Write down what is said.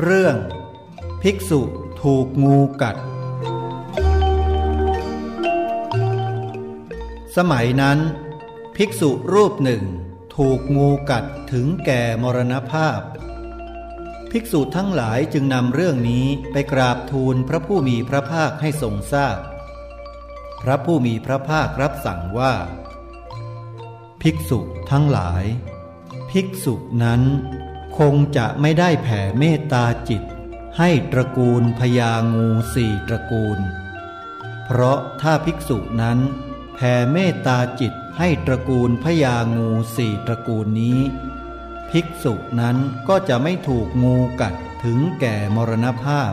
เรื่อง ภิกษุถูกงูกัด สมัยนั้น ภิกษุรูปหนึ่ง ถูกงูกัดถึงแก่มรณภาพ ภิกษุทั้งหลายจึงนำเรื่องนี้ไปกราบทูลพระผู้มีพระภาคให้ทรงทราบพพระผู้มีพระภาครับสั่งว่า ภิกษุทั้งหลาย ภิกษุนั้น คงจะไม่ได้แผ่เมตตาจิต ให้ตระกูลพญางูสี่ตระกูล เพราะถ้าภิกษุนั้น แผ่เมตตาจิตให้ตระกูลพญางูสี่ตระกูลนี้ ภิกษุนั้นก็จะไม่ถูกงูกัดถึงแก่มรณภาพ